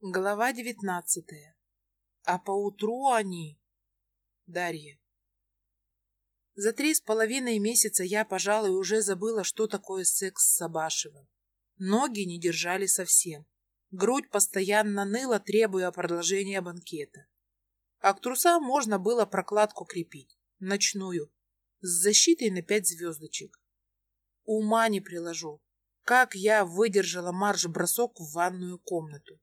Глава девятнадцатая. А поутру они... Дарья. За три с половиной месяца я, пожалуй, уже забыла, что такое секс с Абашевым. Ноги не держали совсем. Грудь постоянно ныла, требуя продолжения банкета. А к трусам можно было прокладку крепить, ночную, с защитой на пять звездочек. Ума не приложу, как я выдержала марш-бросок в ванную комнату.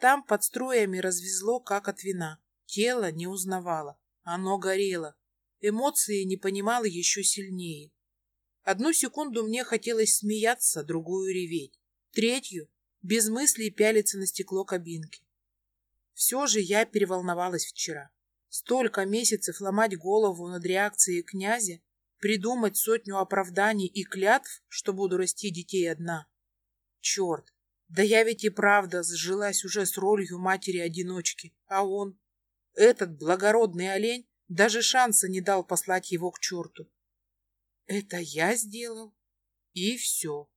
Там под струями развезло, как от вина. Тело не узнавало. Оно горело. Эмоции не понимала еще сильнее. Одну секунду мне хотелось смеяться, другую реветь. Третью — без мыслей пялиться на стекло кабинки. Все же я переволновалась вчера. Столько месяцев ломать голову над реакцией князя, придумать сотню оправданий и клятв, что буду расти детей одна. Черт, да я ведь и правда сжилась уже с ролью матери-одиночки, а он, этот благородный олень, даже шанса не дал послать его к черту. Это я сделал, и все.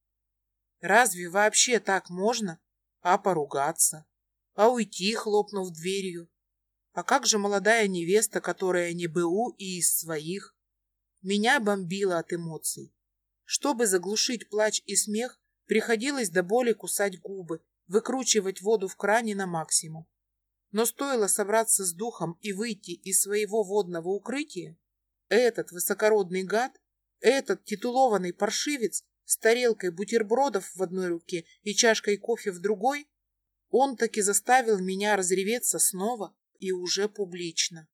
Разве вообще так можно? А поругаться? А уйти, хлопнув дверью? А как же молодая невеста, которая не БУ и из своих? Меня бомбило от эмоций. Чтобы заглушить плач и смех, Приходилось до боли кусать губы, выкручивать воду в кране на максимум. Но стоило собраться с духом и выйти из своего водного укрытия, этот высокородный гад, этот титулованный паршивец с тарелкой бутербродов в одной руке и чашкой кофе в другой, он таки заставил меня разреветься снова и уже публично.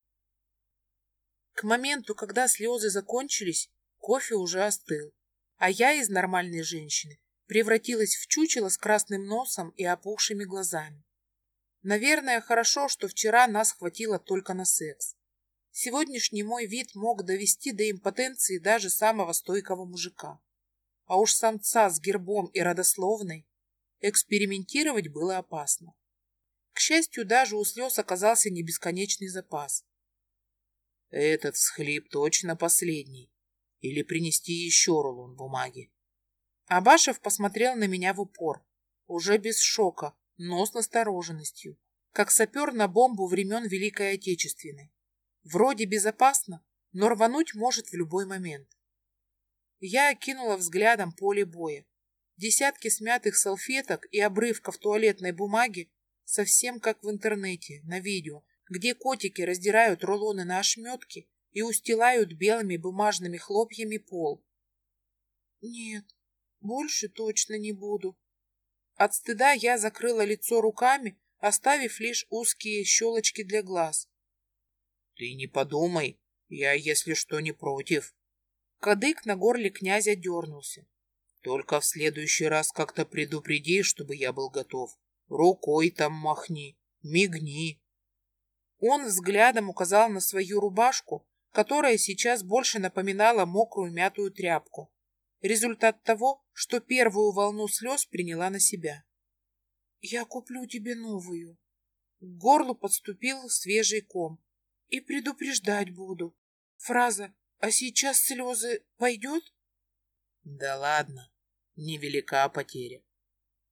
К моменту, когда слезы закончились, кофе уже остыл, а я из нормальной женщины превратилась в чучело с красным носом и опухшими глазами. Наверное, хорошо, что вчера нас хватило только на секс. Сегодняшний мой вид мог довести до импотенции даже самого стойкого мужика. А уж самца с гербом и родословной экспериментировать было опасно. К счастью, даже у слез оказался не бесконечный запас. Этот всхлип точно последний. Или принести еще рулон бумаги. Абашев посмотрел на меня в упор, уже без шока, но с настороженностью, как сапер на бомбу времен Великой Отечественной. Вроде безопасно, но рвануть может в любой момент. Я окинула взглядом поле боя. Десятки смятых салфеток и обрывков туалетной бумаги, совсем как в интернете, на видео, где котики раздирают рулоны на ошметки и устилают белыми бумажными хлопьями пол. Нет, больше точно не буду. От стыда я закрыла лицо руками, оставив лишь узкие щелочки для глаз. Ты не подумай, я, если что, не против. Кадык на горле князя дернулся. Только в следующий раз как-то предупреди, чтобы я был готов. Рукой там махни, мигни. Он взглядом указал на свою рубашку, которая сейчас больше напоминала мокрую мятую тряпку. Результат того, что первую волну слез приняла на себя. «Я куплю тебе новую». К горлу подступил свежий ком. «И предупреждать буду». Фраза «А сейчас слезы пойдет?» «Да ладно, невелика потеря».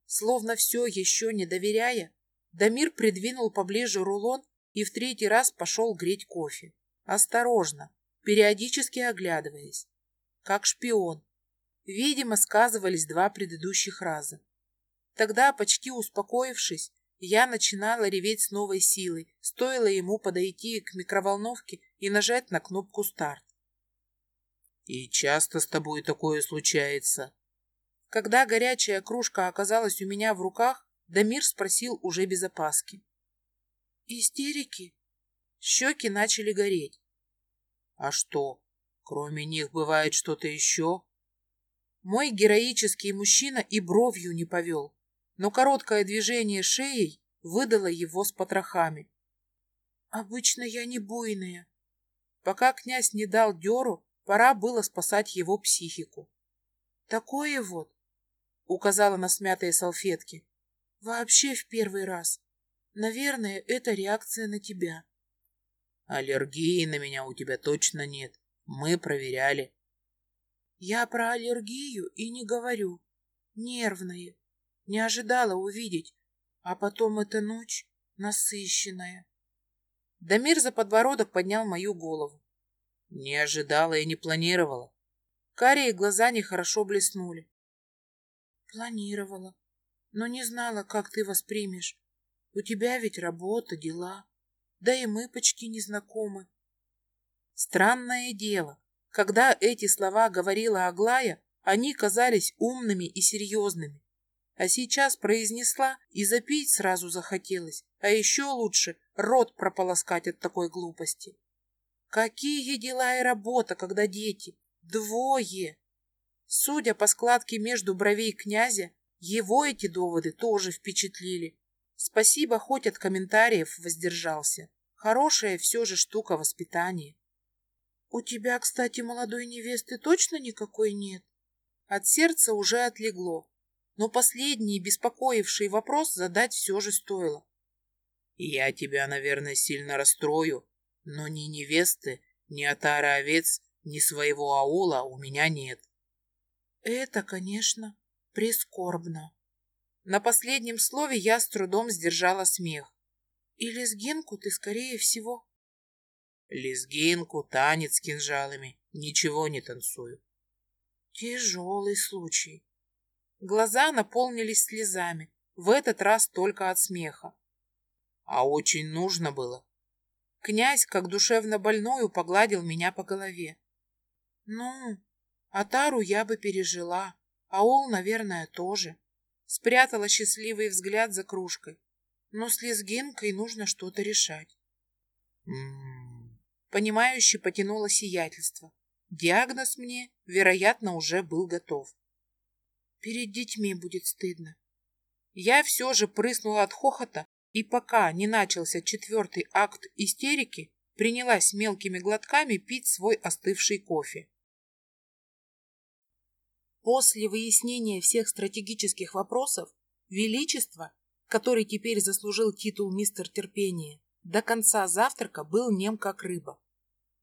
Словно все еще не доверяя, Дамир придвинул поближе рулон и в третий раз пошел греть кофе. Осторожно, периодически оглядываясь. Как шпион, Видимо, сказывались два предыдущих раза. Тогда, почти успокоившись, я начинала реветь с новой силой, стоило ему подойти к микроволновке и нажать на кнопку «Старт». «И часто с тобой такое случается?» Когда горячая кружка оказалась у меня в руках, Дамир спросил уже без опаски. «Истерики?» Щеки начали гореть. «А что, кроме них бывает что-то еще?» Мой героический мужчина и бровью не повел, но короткое движение шеей выдало его с потрохами. Обычно я не буйная. Пока князь не дал дёру, пора было спасать его психику. Такое вот, указала на смятые салфетки, вообще в первый раз. Наверное, это реакция на тебя. Аллергии на меня у тебя точно нет. Мы проверяли. Я про аллергию и не говорю. Нервные. Не ожидала увидеть. А потом эта ночь насыщенная. Дамир за подбородок поднял мою голову. Не ожидала и не планировала. Карие глаза нехорошо блеснули. Планировала, но не знала, как ты воспримешь. У тебя ведь работа, дела. Да и мы почти не знакомы. Странное дело, когда эти слова говорила Аглая, они казались умными и серьезными. А сейчас произнесла, и запить сразу захотелось, а еще лучше рот прополоскать от такой глупости. Какие дела и работа, когда дети? Двое! Судя по складке между бровей князя, его эти доводы тоже впечатлили. Спасибо, хоть от комментариев воздержался. Хорошая все же штука воспитания. У тебя, кстати, молодой невесты точно никакой нет? От сердца уже отлегло но последний, беспокоивший вопрос задать все же стоило. «Я тебя, наверное, сильно расстрою, но ни невесты, ни отара овец, ни своего аула у меня нет». «Это, конечно, прискорбно». На последнем слове я с трудом сдержала смех. «И лезгинку ты, скорее всего...» «Лезгинку, танец с кинжалами, ничего не танцую». «Тяжелый случай». Глаза наполнились слезами, в этот раз только от смеха. А очень нужно было. Князь, как душевно больною, погладил меня по голове. Ну, Атару я бы пережила, Аул, наверное, тоже. Спрятала счастливый взгляд за кружкой. Но с лезгинкой нужно что-то решать. М м-м. Понимающе потянуло сиятельство. Диагноз мне, вероятно, уже был готов. Перед детьми будет стыдно. Я все же прыснула от хохота, и пока не начался четвертый акт истерики, принялась мелкими глотками пить свой остывший кофе. После выяснения всех стратегических вопросов, Величество, который теперь заслужил титул мистер терпения, до конца завтрака был нем как рыба.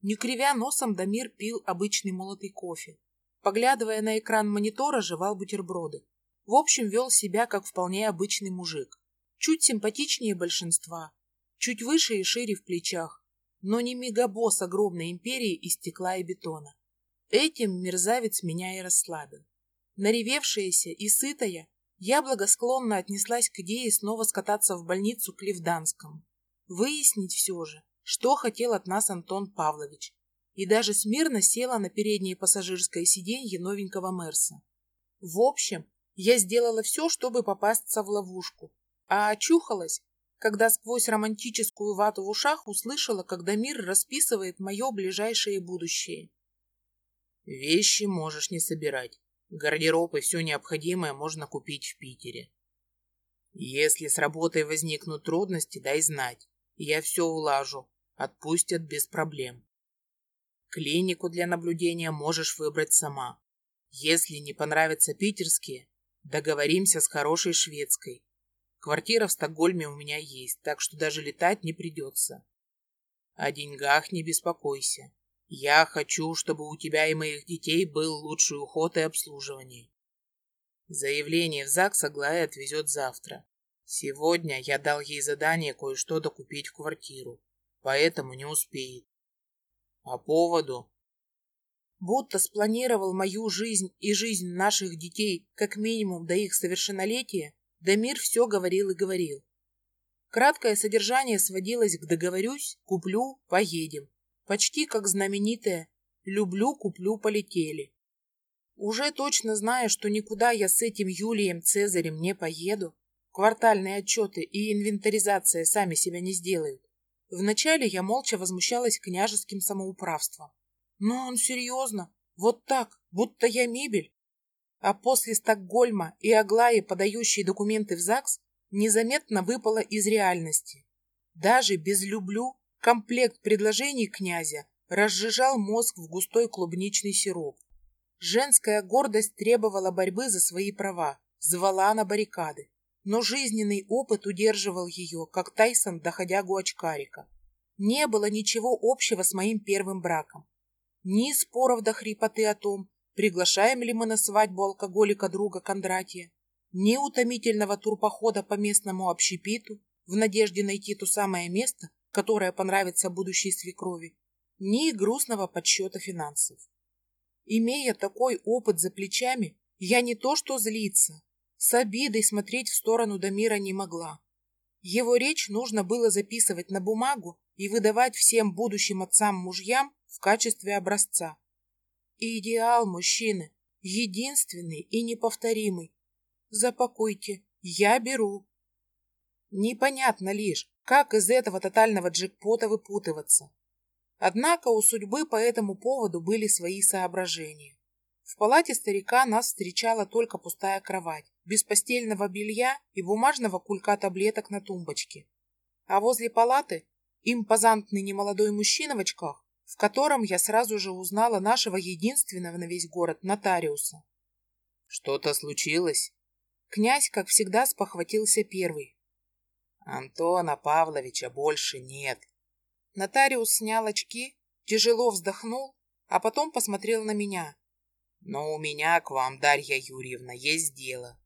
Не кривя носом, Дамир пил обычный молотый кофе. Поглядывая на экран монитора, жевал бутерброды. В общем, вел себя как вполне обычный мужик. Чуть симпатичнее большинства, чуть выше и шире в плечах, но не мегабосс огромной империи из стекла и бетона. Этим мерзавец меня и расслабил. Наревевшаяся и сытая, я благосклонно отнеслась к идее снова скататься в больницу к Ливданскому. Выяснить все же, что хотел от нас Антон Павлович, и даже смирно села на переднее пассажирское сиденье новенького Мерса. В общем, я сделала все, чтобы попасться в ловушку, а очухалась, когда сквозь романтическую вату в ушах услышала, как Дамир расписывает мое ближайшее будущее. «Вещи можешь не собирать. Гардероб и все необходимое можно купить в Питере. Если с работой возникнут трудности, дай знать. Я все улажу. Отпустят без проблем. Клинику для наблюдения можешь выбрать сама. Если не понравятся питерские, договоримся с хорошей шведской. Квартира в Стокгольме у меня есть, так что даже летать не придется. О деньгах не беспокойся. Я хочу, чтобы у тебя и моих детей был лучший уход и обслуживание. Заявление в ЗАГС Аглая отвезет завтра. Сегодня я дал ей задание кое-что докупить в квартиру, поэтому не успеет. По поводу? Будто спланировал мою жизнь и жизнь наших детей как минимум до их совершеннолетия, Дамир все говорил и говорил. Краткое содержание сводилось к «договорюсь», «куплю», «поедем». Почти как знаменитое «люблю, куплю, полетели». Уже точно зная, что никуда я с этим Юлием Цезарем не поеду, квартальные отчеты и инвентаризация сами себя не сделают, Вначале я молча возмущалась княжеским самоуправством. Но он серьезно, вот так, будто я мебель. А после Стокгольма и Аглаи, подающей документы в ЗАГС, незаметно выпала из реальности. Даже без «люблю» комплект предложений князя разжижал мозг в густой клубничный сироп. Женская гордость требовала борьбы за свои права, звала на баррикады но жизненный опыт удерживал ее, как Тайсон, доходя Гуачкарика. Не было ничего общего с моим первым браком. Ни споров до хрипоты о том, приглашаем ли мы на свадьбу алкоголика друга Кондратия, ни утомительного турпохода по местному общепиту в надежде найти то самое место, которое понравится будущей свекрови, ни грустного подсчета финансов. Имея такой опыт за плечами, я не то что злиться, с обидой смотреть в сторону Дамира не могла. Его речь нужно было записывать на бумагу и выдавать всем будущим отцам-мужьям в качестве образца. идеал мужчины, единственный и неповторимый. Запакуйте, я беру. Непонятно лишь, как из этого тотального джекпота выпутываться. Однако у судьбы по этому поводу были свои соображения. В палате старика нас встречала только пустая кровать, без постельного белья и бумажного кулька таблеток на тумбочке. А возле палаты импозантный немолодой мужчина в очках, в котором я сразу же узнала нашего единственного на весь город нотариуса. «Что-то случилось?» Князь, как всегда, спохватился первый. «Антона Павловича больше нет», Нотариус снял очки, тяжело вздохнул, а потом посмотрел на меня. «Но у меня к вам, Дарья Юрьевна, есть дело.